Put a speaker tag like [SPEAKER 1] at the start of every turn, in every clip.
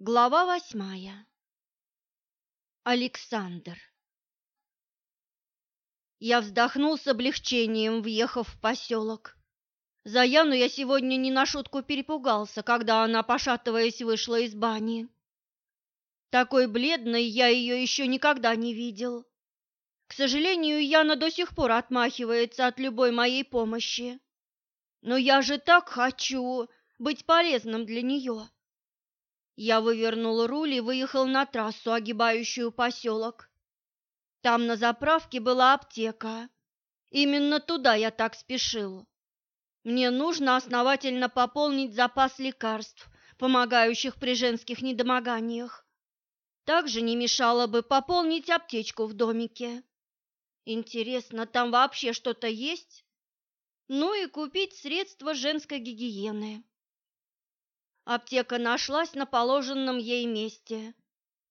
[SPEAKER 1] Глава восьмая. Александр. Я вздохнул с облегчением, въехав в поселок. За Яну я сегодня не на шутку перепугался, когда она, пошатываясь, вышла из бани. Такой бледной я ее еще никогда не видел. К сожалению, Яна до сих пор отмахивается от любой моей помощи. Но я же так хочу быть полезным для нее. Я вывернул руль и выехал на трассу, огибающую поселок. Там на заправке была аптека. Именно туда я так спешил. Мне нужно основательно пополнить запас лекарств, помогающих при женских недомоганиях. Также не мешало бы пополнить аптечку в домике. Интересно, там вообще что-то есть? Ну и купить средства женской гигиены. Аптека нашлась на положенном ей месте.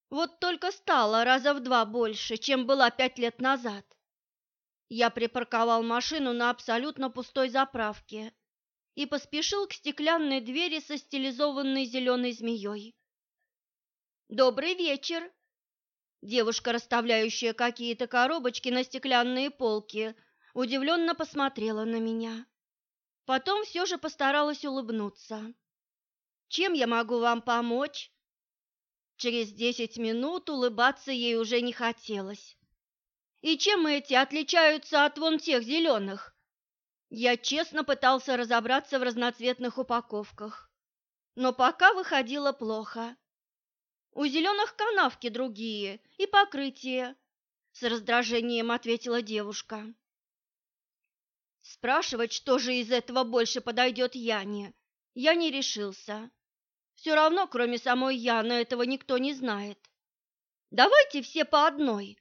[SPEAKER 1] Вот только стала раза в два больше, чем была пять лет назад. Я припарковал машину на абсолютно пустой заправке и поспешил к стеклянной двери со стилизованной зеленой змеей. «Добрый вечер!» Девушка, расставляющая какие-то коробочки на стеклянные полки, удивленно посмотрела на меня. Потом все же постаралась улыбнуться. Чем я могу вам помочь?» Через десять минут улыбаться ей уже не хотелось. «И чем эти отличаются от вон тех зеленых?» Я честно пытался разобраться в разноцветных упаковках, но пока выходило плохо. «У зеленых канавки другие и покрытие», — с раздражением ответила девушка. Спрашивать, что же из этого больше подойдет Яне, я не решился. Все равно, кроме самой Яны, этого никто не знает. Давайте все по одной.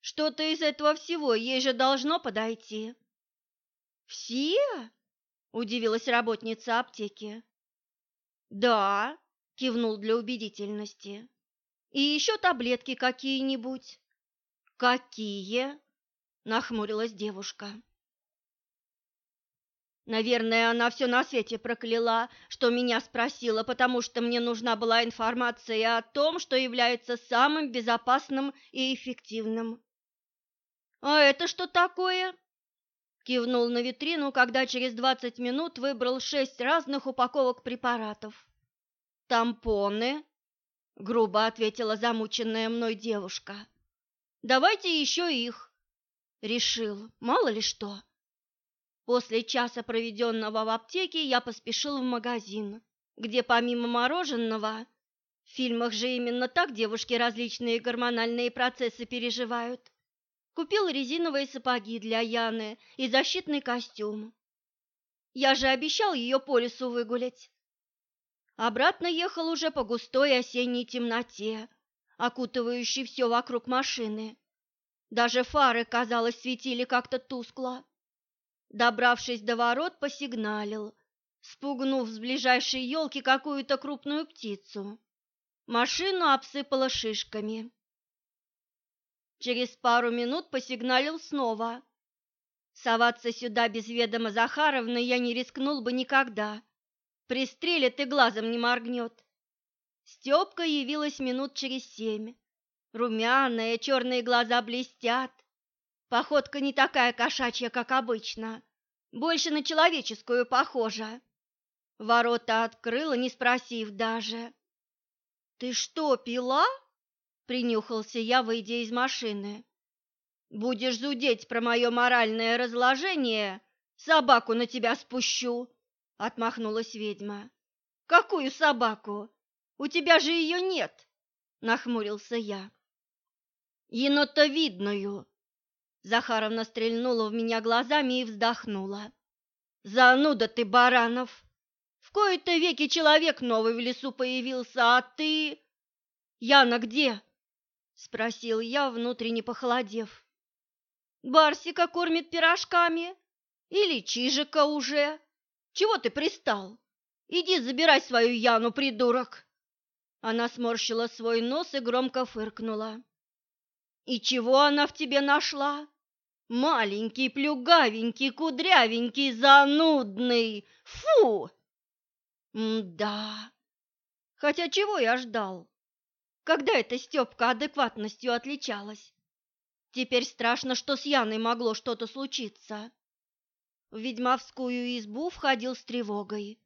[SPEAKER 1] Что-то из этого всего ей же должно подойти. Все? Удивилась работница аптеки. Да, кивнул для убедительности. И еще таблетки какие-нибудь. Какие? Нахмурилась девушка. Наверное, она все на свете прокляла, что меня спросила, потому что мне нужна была информация о том, что является самым безопасным и эффективным. «А это что такое?» Кивнул на витрину, когда через двадцать минут выбрал шесть разных упаковок препаратов. «Тампоны», — грубо ответила замученная мной девушка. «Давайте еще их», — решил, мало ли что. После часа, проведенного в аптеке, я поспешил в магазин, где помимо мороженого, в фильмах же именно так девушки различные гормональные процессы переживают, купил резиновые сапоги для Яны и защитный костюм. Я же обещал ее по лесу выгулять. Обратно ехал уже по густой осенней темноте, окутывающей все вокруг машины. Даже фары, казалось, светили как-то тускло. Добравшись до ворот, посигналил, спугнув с ближайшей елки какую-то крупную птицу. Машину обсыпало шишками. Через пару минут посигналил снова. Соваться сюда без ведома Захаровны я не рискнул бы никогда. Пристрелит и глазом не моргнет. Степка явилась минут через семь. Румяная, черные глаза блестят, Походка не такая кошачья, как обычно, больше на человеческую похожа. Ворота открыла, не спросив даже. «Ты что, пила?» — принюхался я, выйдя из машины. «Будешь зудеть про мое моральное разложение, собаку на тебя спущу!» — отмахнулась ведьма. «Какую собаку? У тебя же ее нет!» — нахмурился я. «Енотовидную!» Захаровна стрельнула в меня глазами и вздохнула. «Зануда ты, Баранов! В кои-то веки человек новый в лесу появился, а ты...» «Яна где?» — спросил я, внутренне похолодев. «Барсика кормит пирожками? Или Чижика уже? Чего ты пристал? Иди забирай свою Яну, придурок!» Она сморщила свой нос и громко фыркнула. «И чего она в тебе нашла?» Маленький, плюгавенький, кудрявенький, занудный. Фу! да. Хотя чего я ждал? Когда эта Степка адекватностью отличалась? Теперь страшно, что с Яной могло что-то случиться. В ведьмовскую избу входил с тревогой.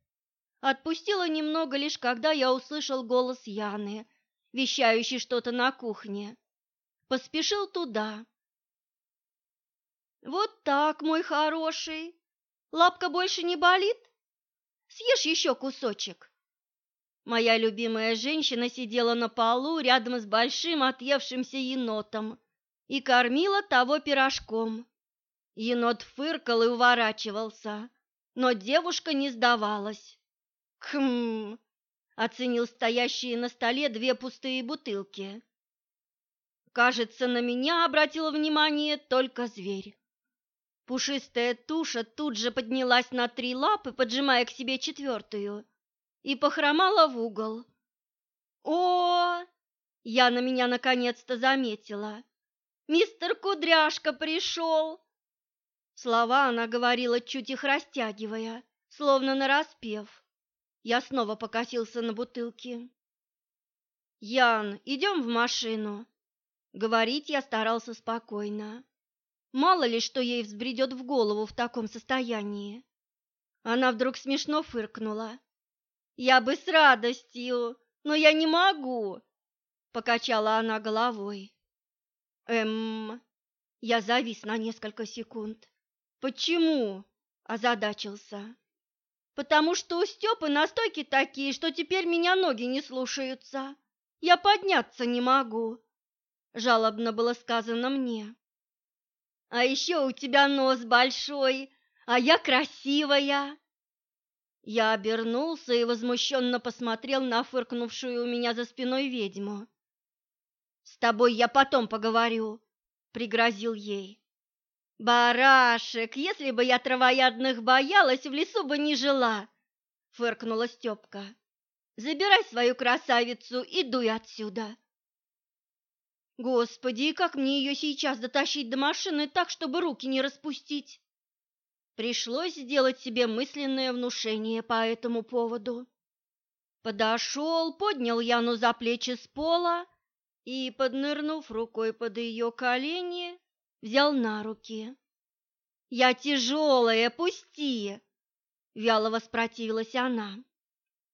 [SPEAKER 1] Отпустила немного лишь, когда я услышал голос Яны, вещающий что-то на кухне. Поспешил туда. «Вот так, мой хороший. Лапка больше не болит? Съешь еще кусочек». Моя любимая женщина сидела на полу рядом с большим отъевшимся енотом и кормила того пирожком. Енот фыркал и уворачивался, но девушка не сдавалась. «Хм!» — оценил стоящие на столе две пустые бутылки. Кажется, на меня обратил внимание только зверь. Пушистая туша тут же поднялась на три лапы, поджимая к себе четвертую, и похромала в угол. О! Я на меня наконец-то заметила. Мистер Кудряшка пришел!» Слова она говорила, чуть их растягивая, словно нараспев. Я снова покосился на бутылки. «Ян, идем в машину!» Говорить я старался спокойно. Мало ли, что ей взбредет в голову в таком состоянии. Она вдруг смешно фыркнула. «Я бы с радостью, но я не могу!» Покачала она головой. «Эм...» Я завис на несколько секунд. «Почему?» – озадачился. «Потому что у Степы настойки такие, что теперь меня ноги не слушаются. Я подняться не могу», – жалобно было сказано мне. «А еще у тебя нос большой, а я красивая!» Я обернулся и возмущенно посмотрел на фыркнувшую у меня за спиной ведьму. «С тобой я потом поговорю», — пригрозил ей. «Барашек, если бы я травоядных боялась, в лесу бы не жила!» — фыркнула Степка. «Забирай свою красавицу и дуй отсюда!» «Господи, как мне ее сейчас дотащить до машины так, чтобы руки не распустить?» Пришлось сделать себе мысленное внушение по этому поводу. Подошел, поднял Яну за плечи с пола и, поднырнув рукой под ее колени, взял на руки. «Я тяжелая, пусти!» — вяло воспротивилась она.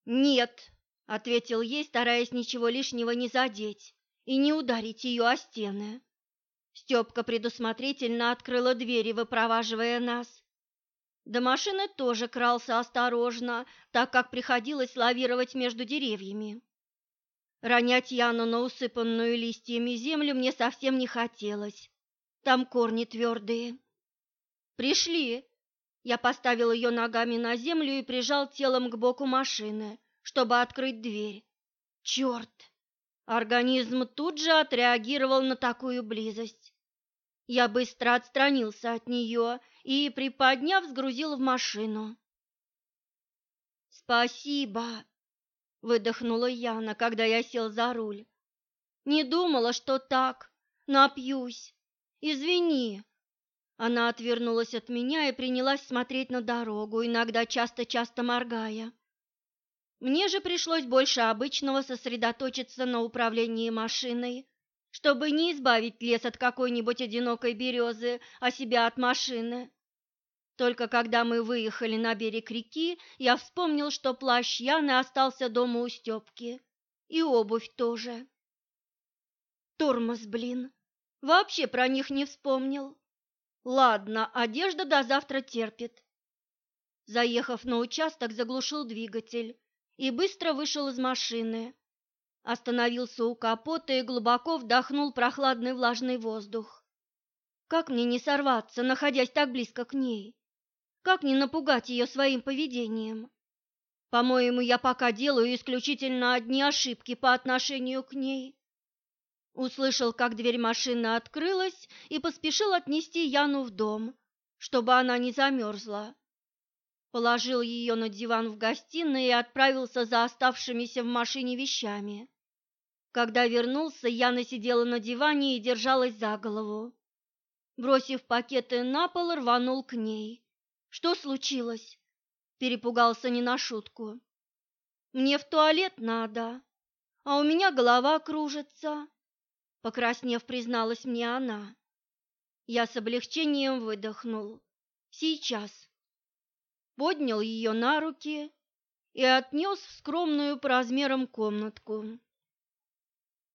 [SPEAKER 1] «Нет», — ответил ей, стараясь ничего лишнего не задеть и не ударить ее о стены. Степка предусмотрительно открыла двери, выпроваживая нас. До машины тоже крался осторожно, так как приходилось лавировать между деревьями. Ронять Яну на усыпанную листьями землю мне совсем не хотелось. Там корни твердые. Пришли. Я поставил ее ногами на землю и прижал телом к боку машины, чтобы открыть дверь. Черт! Организм тут же отреагировал на такую близость. Я быстро отстранился от нее и, приподняв, сгрузил в машину. «Спасибо!» выдохнула Яна, когда я сел за руль. Не думала, что так. Напьюсь. Извини. Она отвернулась от меня и принялась смотреть на дорогу, иногда часто-часто моргая. Мне же пришлось больше обычного сосредоточиться на управлении машиной, чтобы не избавить лес от какой-нибудь одинокой березы, а себя от машины. Только когда мы выехали на берег реки, я вспомнил, что плащ Яны остался дома у Степки. И обувь тоже. Тормоз, блин. Вообще про них не вспомнил. Ладно, одежда до завтра терпит. Заехав на участок, заглушил двигатель и быстро вышел из машины. Остановился у капота и глубоко вдохнул прохладный влажный воздух. Как мне не сорваться, находясь так близко к ней? Как не напугать ее своим поведением? По-моему, я пока делаю исключительно одни ошибки по отношению к ней. Услышал, как дверь машины открылась, и поспешил отнести Яну в дом, чтобы она не замерзла. Положил ее на диван в гостиной и отправился за оставшимися в машине вещами. Когда вернулся, Яна сидела на диване и держалась за голову. Бросив пакеты на пол, рванул к ней. Что случилось? Перепугался не на шутку. Мне в туалет надо, а у меня голова кружится, покраснев, призналась мне она. Я с облегчением выдохнул. Сейчас. Поднял ее на руки и отнес в скромную по размерам комнатку.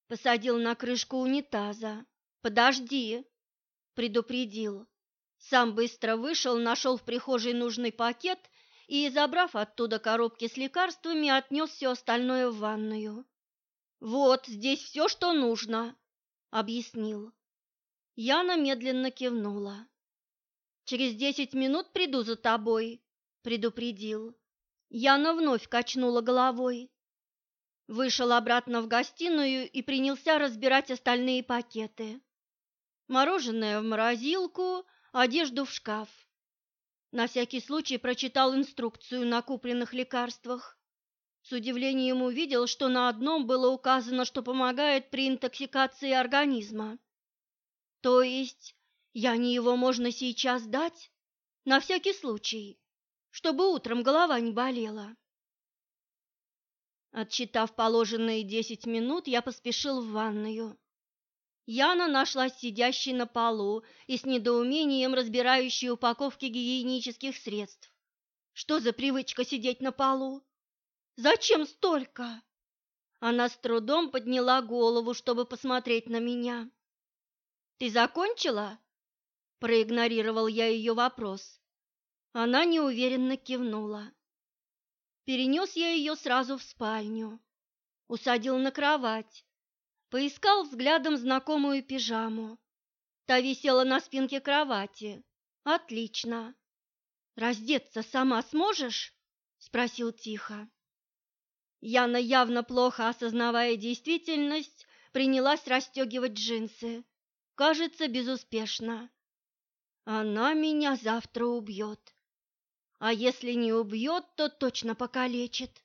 [SPEAKER 1] Посадил на крышку унитаза. «Подожди!» – предупредил. Сам быстро вышел, нашел в прихожей нужный пакет и, забрав оттуда коробки с лекарствами, отнес все остальное в ванную. «Вот, здесь все, что нужно», — объяснил. Яна медленно кивнула. «Через десять минут приду за тобой», — предупредил. Яна вновь качнула головой. Вышел обратно в гостиную и принялся разбирать остальные пакеты. Мороженое в морозилку, одежду в шкаф. На всякий случай прочитал инструкцию на купленных лекарствах. С удивлением увидел, что на одном было указано, что помогает при интоксикации организма. То есть я не его можно сейчас дать? На всякий случай, чтобы утром голова не болела. Отчитав положенные десять минут, я поспешил в ванную. Яна нашлась сидящей на полу и с недоумением разбирающей упаковки гигиенических средств. Что за привычка сидеть на полу? Зачем столько? Она с трудом подняла голову, чтобы посмотреть на меня. Ты закончила? Проигнорировал я ее вопрос. Она неуверенно кивнула. Перенес я ее сразу в спальню, усадил на кровать, Поискал взглядом знакомую пижаму. Та висела на спинке кровати. Отлично. Раздеться сама сможешь? спросил тихо. Яна, явно плохо осознавая действительность, принялась расстегивать джинсы. Кажется, безуспешно. Она меня завтра убьет. А если не убьет, то точно покалечит.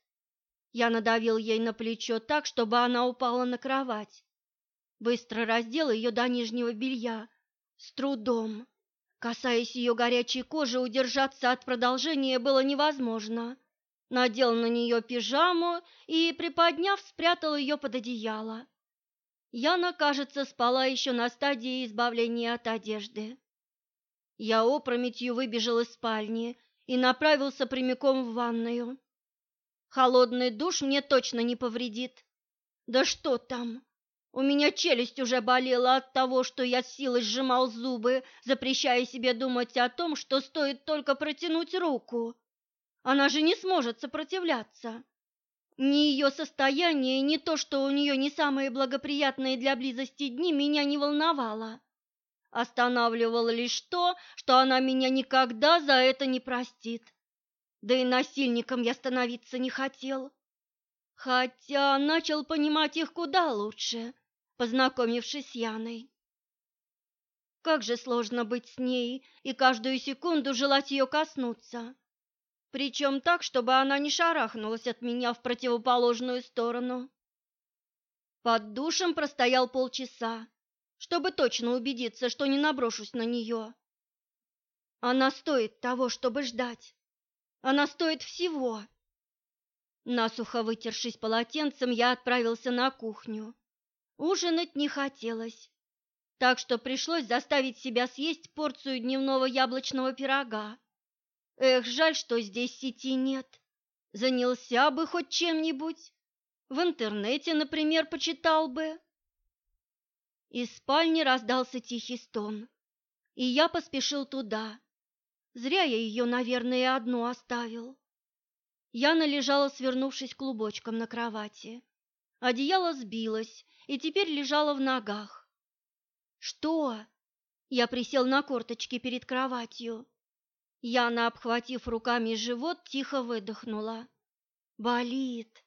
[SPEAKER 1] Я надавил ей на плечо так, чтобы она упала на кровать. Быстро раздел ее до нижнего белья, с трудом. Касаясь ее горячей кожи, удержаться от продолжения было невозможно. Надел на нее пижаму и, приподняв, спрятал ее под одеяло. Яна, кажется, спала еще на стадии избавления от одежды. Я опрометью выбежал из спальни и направился прямиком в ванную. Холодный душ мне точно не повредит. Да что там? У меня челюсть уже болела от того, что я силой сжимал зубы, запрещая себе думать о том, что стоит только протянуть руку. Она же не сможет сопротивляться. Ни ее состояние, ни то, что у нее не самые благоприятные для близости дни, меня не волновало. Останавливало лишь то, что она меня никогда за это не простит. Да и насильником я становиться не хотел. Хотя начал понимать их куда лучше, познакомившись с Яной. Как же сложно быть с ней и каждую секунду желать ее коснуться. Причем так, чтобы она не шарахнулась от меня в противоположную сторону. Под душем простоял полчаса, чтобы точно убедиться, что не наброшусь на нее. Она стоит того, чтобы ждать. Она стоит всего. Насухо вытершись полотенцем, я отправился на кухню. Ужинать не хотелось, так что пришлось заставить себя съесть порцию дневного яблочного пирога. Эх, жаль, что здесь сети нет. Занялся бы хоть чем-нибудь. В интернете, например, почитал бы. Из спальни раздался тихий стон, и я поспешил туда. Зря я ее, наверное, одну оставил. Яна лежала, свернувшись клубочком на кровати. Одеяло сбилось и теперь лежало в ногах. «Что?» Я присел на корточки перед кроватью. Яна, обхватив руками живот, тихо выдохнула. «Болит!»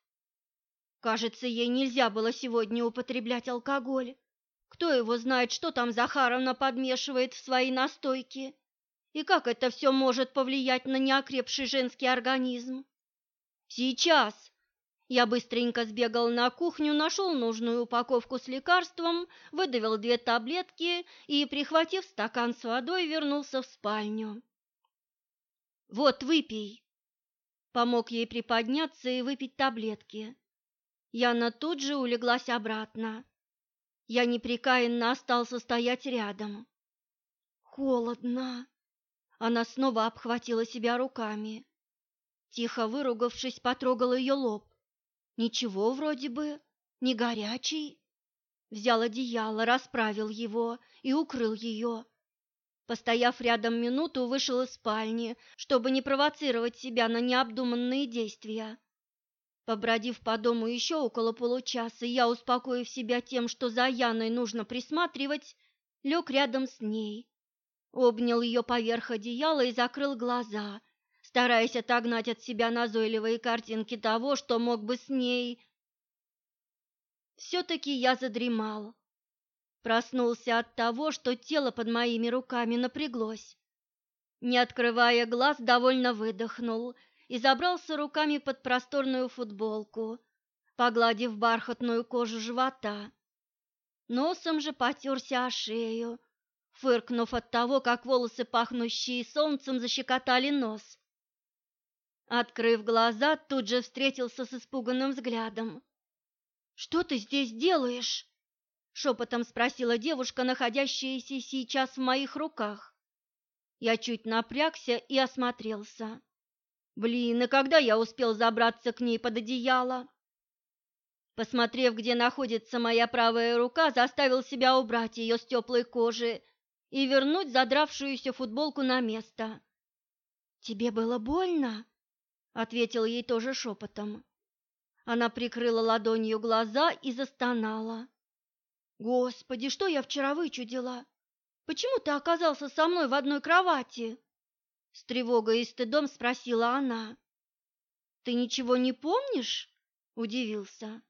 [SPEAKER 1] Кажется, ей нельзя было сегодня употреблять алкоголь. Кто его знает, что там Захаровна подмешивает в свои настойки? И как это все может повлиять на неокрепший женский организм? Сейчас я быстренько сбегал на кухню, нашел нужную упаковку с лекарством, выдавил две таблетки и, прихватив стакан с водой, вернулся в спальню. «Вот, выпей!» помог ей приподняться и выпить таблетки. Яна тут же улеглась обратно. Я непрекаянно остался стоять рядом. Холодно. Она снова обхватила себя руками. Тихо выругавшись, потрогал ее лоб. Ничего вроде бы, не горячий. Взял одеяло, расправил его и укрыл ее. Постояв рядом минуту, вышел из спальни, чтобы не провоцировать себя на необдуманные действия. Побродив по дому еще около получаса, я, успокоив себя тем, что за Яной нужно присматривать, лег рядом с ней, обнял ее поверх одеяла и закрыл глаза, стараясь отогнать от себя назойливые картинки того, что мог бы с ней. Все-таки я задремал. Проснулся от того, что тело под моими руками напряглось. Не открывая глаз, довольно выдохнул и забрался руками под просторную футболку, погладив бархатную кожу живота. Носом же потерся о шею, фыркнув от того, как волосы, пахнущие солнцем, защекотали нос. Открыв глаза, тут же встретился с испуганным взглядом. «Что ты здесь делаешь?» Шепотом спросила девушка, находящаяся сейчас в моих руках. Я чуть напрягся и осмотрелся. Блин, и когда я успел забраться к ней под одеяло? Посмотрев, где находится моя правая рука, заставил себя убрать ее с теплой кожи и вернуть задравшуюся футболку на место. «Тебе было больно?» — ответил ей тоже шепотом. Она прикрыла ладонью глаза и застонала. Господи, что я вчера вычудила? Почему ты оказался со мной в одной кровати? С тревогой и стыдом спросила она. Ты ничего не помнишь? Удивился.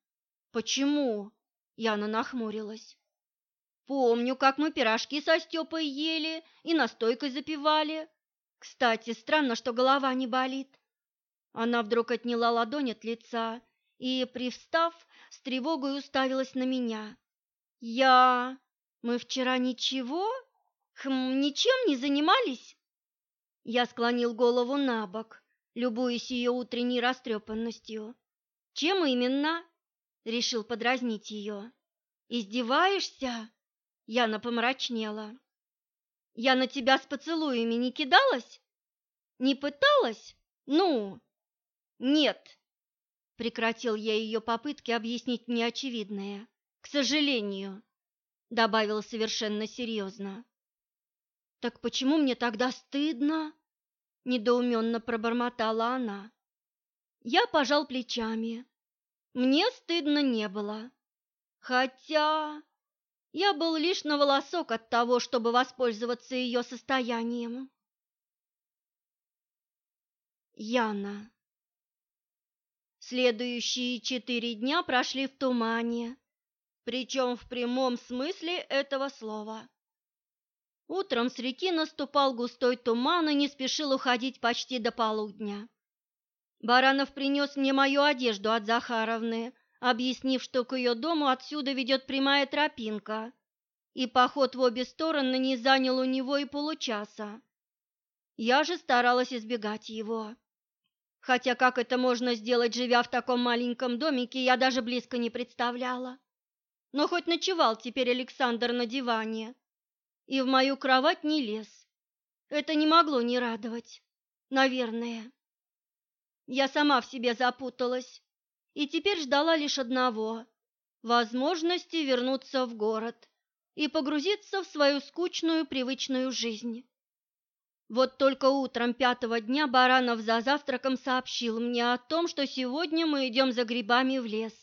[SPEAKER 1] Почему? Яна нахмурилась. Помню, как мы пирожки со Степой ели и настойкой запивали. Кстати, странно, что голова не болит. Она вдруг отняла ладонь от лица и, привстав, с тревогой уставилась на меня. Я... Мы вчера ничего? Хм, ничем не занимались? Я склонил голову на бок, любуясь ее утренней растрепанностью. Чем именно? Решил подразнить ее. Издеваешься? Яна помрачнела. Я на тебя с поцелуями не кидалась? Не пыталась? Ну? Нет. Прекратил я ее попытки объяснить мне очевидное. К сожалению, добавила совершенно серьезно. Так почему мне тогда стыдно? недоуменно пробормотала она. Я пожал плечами. Мне стыдно не было. Хотя я был лишь на волосок от того, чтобы воспользоваться ее состоянием. Яна. Следующие четыре дня прошли в тумане, причем в прямом смысле этого слова. Утром с реки наступал густой туман и не спешил уходить почти до полудня. Баранов принес мне мою одежду от Захаровны, объяснив, что к ее дому отсюда ведет прямая тропинка, и поход в обе стороны не занял у него и получаса. Я же старалась избегать его. Хотя как это можно сделать, живя в таком маленьком домике, я даже близко не представляла. Но хоть ночевал теперь Александр на диване и в мою кровать не лез. Это не могло не радовать, наверное. Я сама в себе запуталась и теперь ждала лишь одного – возможности вернуться в город и погрузиться в свою скучную привычную жизнь. Вот только утром пятого дня Баранов за завтраком сообщил мне о том, что сегодня мы идем за грибами в лес.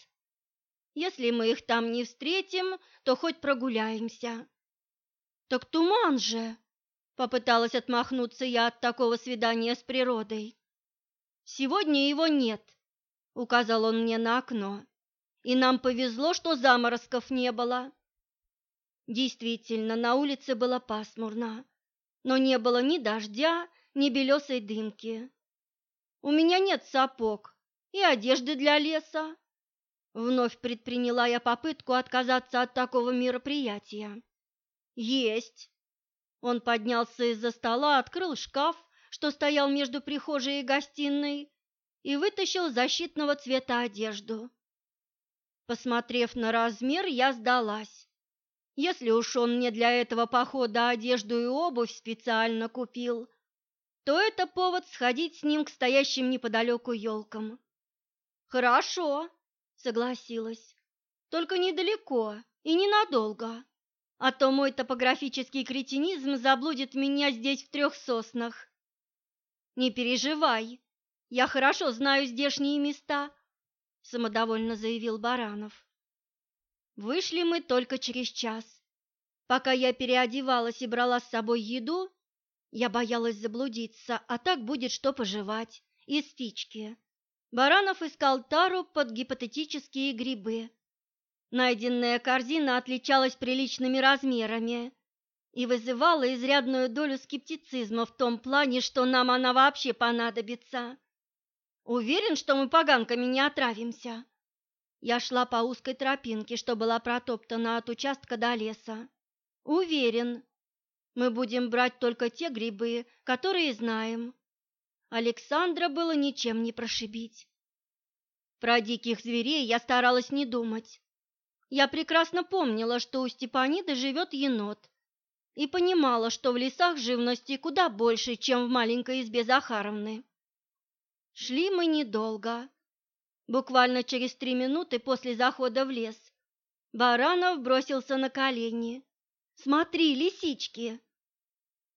[SPEAKER 1] Если мы их там не встретим, то хоть прогуляемся. Так туман же, попыталась отмахнуться я от такого свидания с природой. Сегодня его нет, указал он мне на окно. И нам повезло, что заморозков не было. Действительно, на улице было пасмурно, но не было ни дождя, ни белесой дымки. У меня нет сапог и одежды для леса, Вновь предприняла я попытку отказаться от такого мероприятия. Есть. Он поднялся из-за стола, открыл шкаф, что стоял между прихожей и гостиной, и вытащил защитного цвета одежду. Посмотрев на размер, я сдалась. Если уж он мне для этого похода одежду и обувь специально купил, то это повод сходить с ним к стоящим неподалеку елкам. «Хорошо», — согласилась, — «только недалеко и ненадолго, а то мой топографический кретинизм заблудит меня здесь в трех соснах». «Не переживай, я хорошо знаю здешние места», — самодовольно заявил Баранов. Вышли мы только через час. Пока я переодевалась и брала с собой еду, я боялась заблудиться, а так будет что пожевать, и спички. Баранов искал тару под гипотетические грибы. Найденная корзина отличалась приличными размерами и вызывала изрядную долю скептицизма в том плане, что нам она вообще понадобится. Уверен, что мы поганками не отравимся. Я шла по узкой тропинке, что была протоптана от участка до леса. Уверен, мы будем брать только те грибы, которые знаем. Александра было ничем не прошибить. Про диких зверей я старалась не думать. Я прекрасно помнила, что у Степаниды живет енот, и понимала, что в лесах живности куда больше, чем в маленькой избе Захаровны. Шли мы недолго. Буквально через три минуты после захода в лес Баранов бросился на колени. «Смотри, лисички!»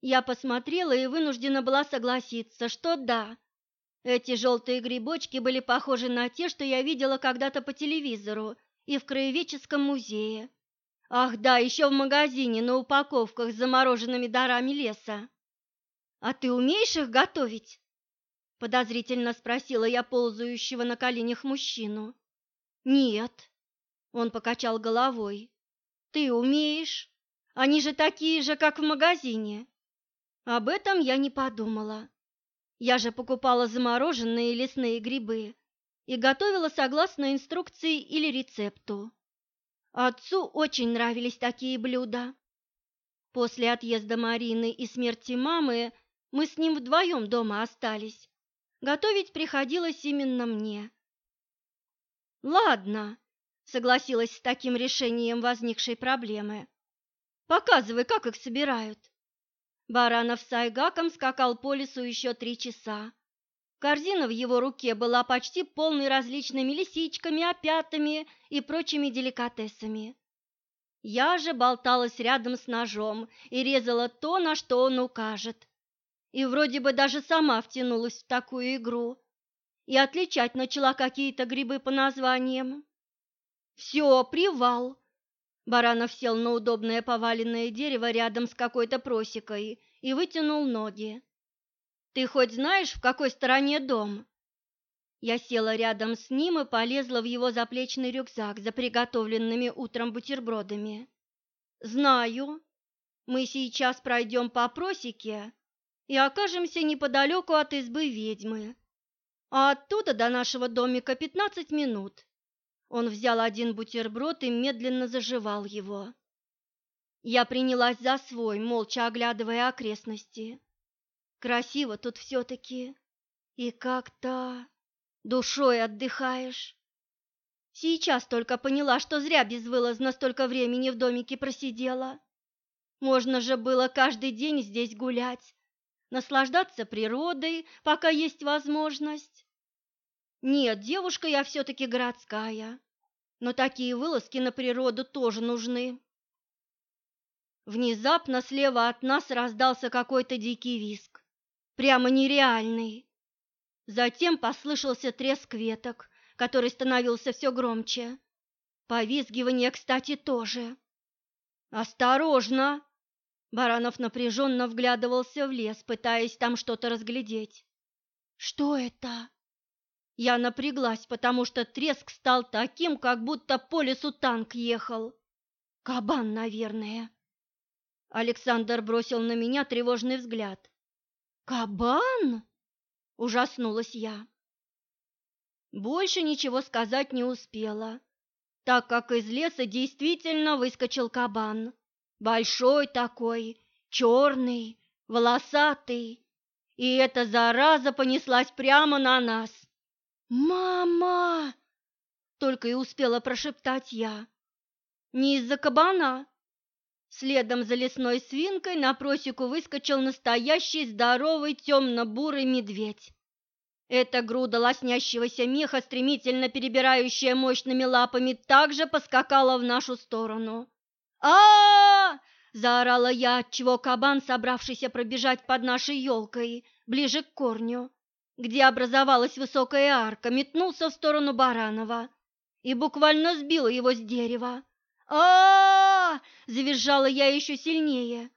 [SPEAKER 1] Я посмотрела и вынуждена была согласиться, что да. Эти желтые грибочки были похожи на те, что я видела когда-то по телевизору и в краеведческом музее. Ах да, еще в магазине на упаковках с замороженными дарами леса. «А ты умеешь их готовить?» Подозрительно спросила я ползающего на коленях мужчину. «Нет», — он покачал головой. «Ты умеешь? Они же такие же, как в магазине». Об этом я не подумала. Я же покупала замороженные лесные грибы и готовила согласно инструкции или рецепту. Отцу очень нравились такие блюда. После отъезда Марины и смерти мамы мы с ним вдвоем дома остались. Готовить приходилось именно мне. «Ладно», — согласилась с таким решением возникшей проблемы. «Показывай, как их собирают». Баранов с Айгаком скакал по лесу еще три часа. Корзина в его руке была почти полной различными лисичками, опятами и прочими деликатесами. Я же болталась рядом с ножом и резала то, на что он укажет. И вроде бы даже сама втянулась в такую игру и отличать начала какие-то грибы по названиям. «Все, привал!» Баранов сел на удобное поваленное дерево рядом с какой-то просекой и вытянул ноги. «Ты хоть знаешь, в какой стороне дом?» Я села рядом с ним и полезла в его заплечный рюкзак за приготовленными утром бутербродами. «Знаю. Мы сейчас пройдем по просеке и окажемся неподалеку от избы ведьмы. А оттуда до нашего домика пятнадцать минут. Он взял один бутерброд и медленно заживал его. Я принялась за свой, молча оглядывая окрестности. Красиво тут все-таки. И как-то душой отдыхаешь. Сейчас только поняла, что зря безвылазно столько времени в домике просидела. Можно же было каждый день здесь гулять, наслаждаться природой, пока есть возможность. Нет, девушка я все-таки городская, но такие вылазки на природу тоже нужны. Внезапно слева от нас раздался какой-то дикий визг, прямо нереальный. Затем послышался треск веток, который становился все громче. Повизгивание, кстати, тоже. «Осторожно!» Баранов напряженно вглядывался в лес, пытаясь там что-то разглядеть. «Что это?» Я напряглась, потому что треск стал таким, как будто по лесу танк ехал. Кабан, наверное. Александр бросил на меня тревожный взгляд. «Кабан?» – ужаснулась я. Больше ничего сказать не успела, так как из леса действительно выскочил кабан. Большой такой, черный, волосатый. И эта зараза понеслась прямо на нас. «Мама!» — только и успела прошептать я. «Не из-за кабана?» Следом за лесной свинкой на просеку выскочил настоящий здоровый темно-бурый медведь. Эта груда лоснящегося меха, стремительно перебирающая мощными лапами, также поскакала в нашу сторону. а, -а, -а заорала я, отчего кабан, собравшийся пробежать под нашей елкой, ближе к корню, где образовалась высокая арка, метнулся в сторону Баранова и буквально сбил его с дерева. а, -а, -а завизжала я еще сильнее.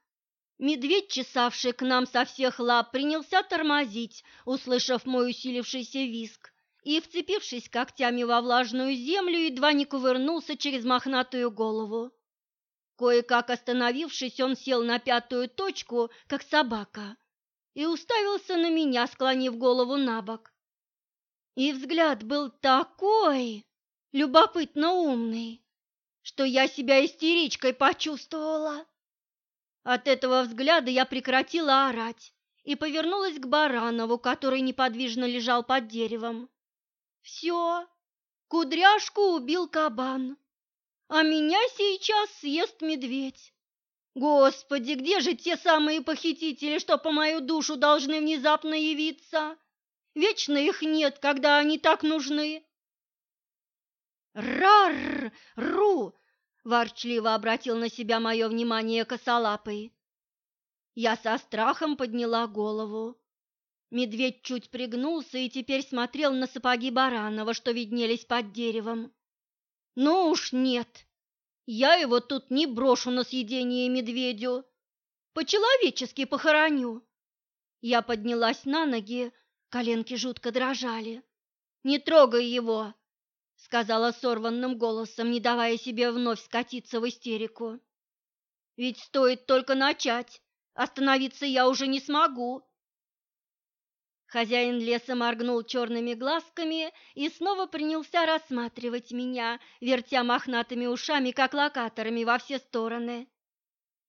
[SPEAKER 1] Медведь, чесавший к нам со всех лап, принялся тормозить, услышав мой усилившийся виск, и, вцепившись когтями во влажную землю, едва не кувырнулся через мохнатую голову. Кое-как остановившись, он сел на пятую точку, как собака, и уставился на меня, склонив голову на бок. И взгляд был такой любопытно умный, что я себя истеричкой почувствовала. От этого взгляда я прекратила орать и повернулась к Баранову, который неподвижно лежал под деревом. «Все, кудряшку убил кабан, а меня сейчас съест медведь. Господи, где же те самые похитители, что по мою душу должны внезапно явиться? Вечно их нет, когда они так нужны». «Рар-ру!» ворчливо обратил на себя мое внимание косолапый. Я со страхом подняла голову. Медведь чуть пригнулся и теперь смотрел на сапоги Баранова, что виднелись под деревом. Ну уж нет, я его тут не брошу на съедение медведю, по-человечески похороню. Я поднялась на ноги, коленки жутко дрожали. Не трогай его, сказала сорванным голосом, не давая себе вновь скатиться в истерику. Ведь стоит только начать, остановиться я уже не смогу. Хозяин леса моргнул черными глазками и снова принялся рассматривать меня, вертя мохнатыми ушами, как локаторами во все стороны.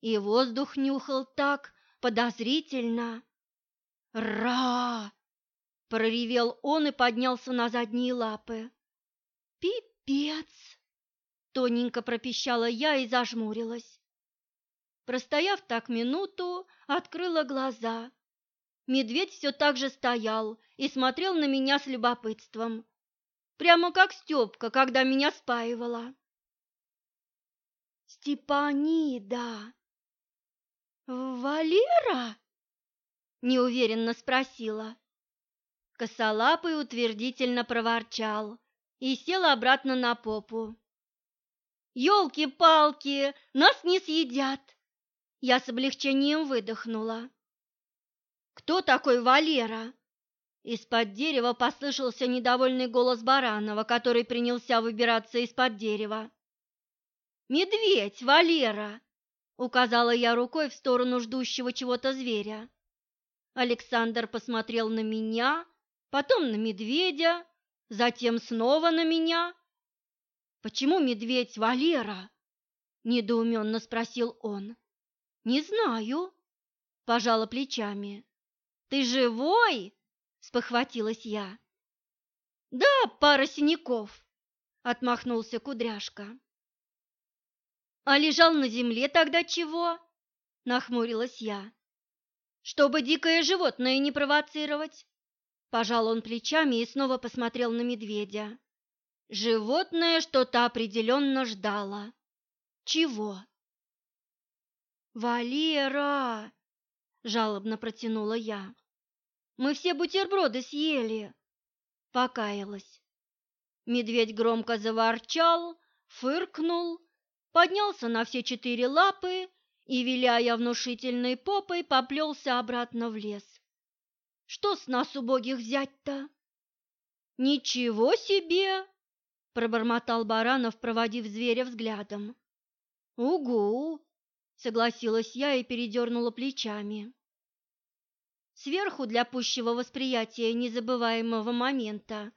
[SPEAKER 1] И воздух нюхал так подозрительно. «Ра!» — проревел он и поднялся на задние лапы. «Пипец!» – тоненько пропищала я и зажмурилась. Простояв так минуту, открыла глаза. Медведь все так же стоял и смотрел на меня с любопытством, прямо как Степка, когда меня спаивала. «Степанида! Валера?» – неуверенно спросила. Косолапый утвердительно проворчал и села обратно на попу. «Елки-палки, нас не съедят!» Я с облегчением выдохнула. «Кто такой Валера?» Из-под дерева послышался недовольный голос Баранова, который принялся выбираться из-под дерева. «Медведь, Валера!» — указала я рукой в сторону ждущего чего-то зверя. Александр посмотрел на меня, потом на медведя, затем снова на меня. «Почему медведь Валера?» – недоуменно спросил он. «Не знаю», – пожала плечами. «Ты живой?» – спохватилась я. «Да, пара синяков», – отмахнулся кудряшка. «А лежал на земле тогда чего?» – нахмурилась я. «Чтобы дикое животное не провоцировать». Пожал он плечами и снова посмотрел на медведя. Животное что-то определенно ждало. Чего? «Валера!» – жалобно протянула я. «Мы все бутерброды съели!» – покаялась. Медведь громко заворчал, фыркнул, поднялся на все четыре лапы и, виляя внушительной попой, поплелся обратно в лес. Что с нас убогих взять-то? Ничего себе, пробормотал Баранов, проводив зверя взглядом. Угу, согласилась я и передернула плечами. Сверху для пущего восприятия незабываемого момента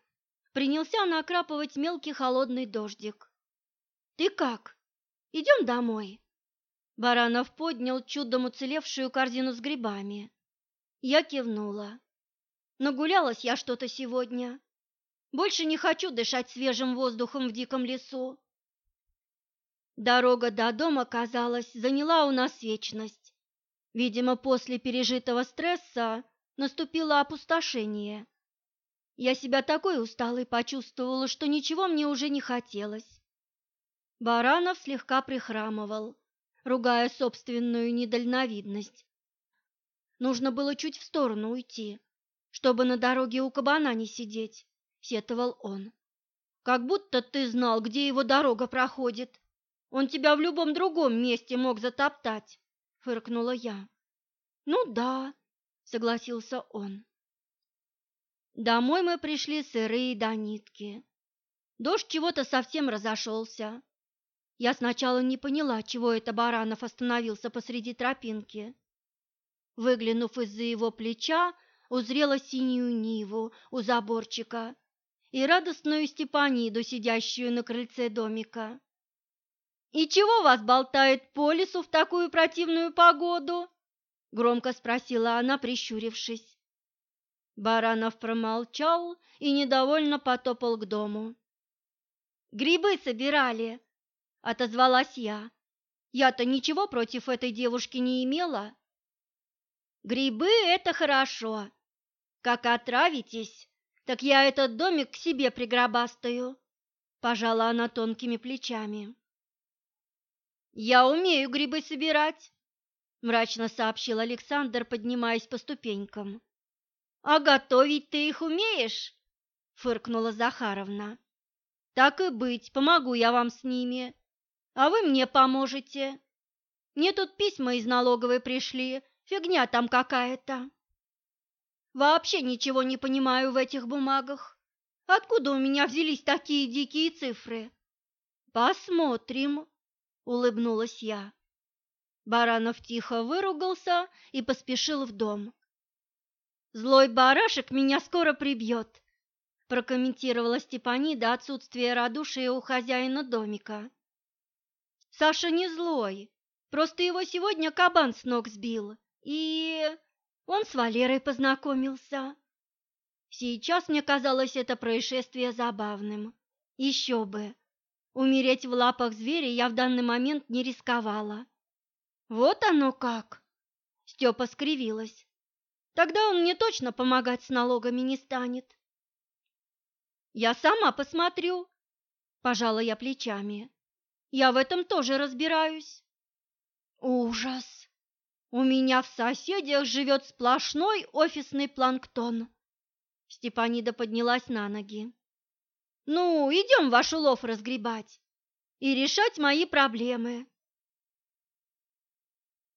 [SPEAKER 1] принялся накрапывать мелкий холодный дождик. «Ты как? Идем домой?» Баранов поднял чудом уцелевшую корзину с грибами. Я кивнула. Нагулялась я что-то сегодня. Больше не хочу дышать свежим воздухом в диком лесу. Дорога до дома, казалось, заняла у нас вечность. Видимо, после пережитого стресса наступило опустошение. Я себя такой усталой почувствовала, что ничего мне уже не хотелось. Баранов слегка прихрамывал, ругая собственную недальновидность. Нужно было чуть в сторону уйти, чтобы на дороге у кабана не сидеть, сетовал он. Как будто ты знал, где его дорога проходит. Он тебя в любом другом месте мог затоптать, фыркнула я. Ну да, согласился он. Домой мы пришли сырые до нитки. Дождь чего-то совсем разошелся. Я сначала не поняла, чего это Баранов остановился посреди тропинки. Выглянув из-за его плеча, узрела синюю Ниву у заборчика и радостную Степаниду, сидящую на крыльце домика. «И чего вас болтает по лесу в такую противную погоду?» — громко спросила она, прищурившись. Баранов промолчал и недовольно потопал к дому. «Грибы собирали!» — отозвалась я. «Я-то ничего против этой девушки не имела». «Грибы — это хорошо. Как отравитесь, так я этот домик к себе пригробастаю», — пожала она тонкими плечами. «Я умею грибы собирать», — мрачно сообщил Александр, поднимаясь по ступенькам. «А готовить ты их умеешь?» — фыркнула Захаровна. «Так и быть, помогу я вам с ними, а вы мне поможете. Мне тут письма из налоговой пришли, фигня там какая-то. Вообще ничего не понимаю в этих бумагах. Откуда у меня взялись такие дикие цифры?» «Посмотрим», — улыбнулась я. Баранов тихо выругался и поспешил в дом. «Злой барашек меня скоро прибьет», – прокомментировала Степанида отсутствие радушия у хозяина домика. «Саша не злой, просто его сегодня кабан с ног сбил, и он с Валерой познакомился. Сейчас мне казалось это происшествие забавным. Еще бы, умереть в лапах зверя я в данный момент не рисковала. Вот оно как!» Степа скривилась. Тогда он мне точно помогать с налогами не станет. Я сама посмотрю, пожала я плечами. Я в этом тоже разбираюсь. Ужас! У меня в соседях живет сплошной офисный планктон. Степанида поднялась на ноги. Ну, идем ваш улов разгребать и решать мои проблемы.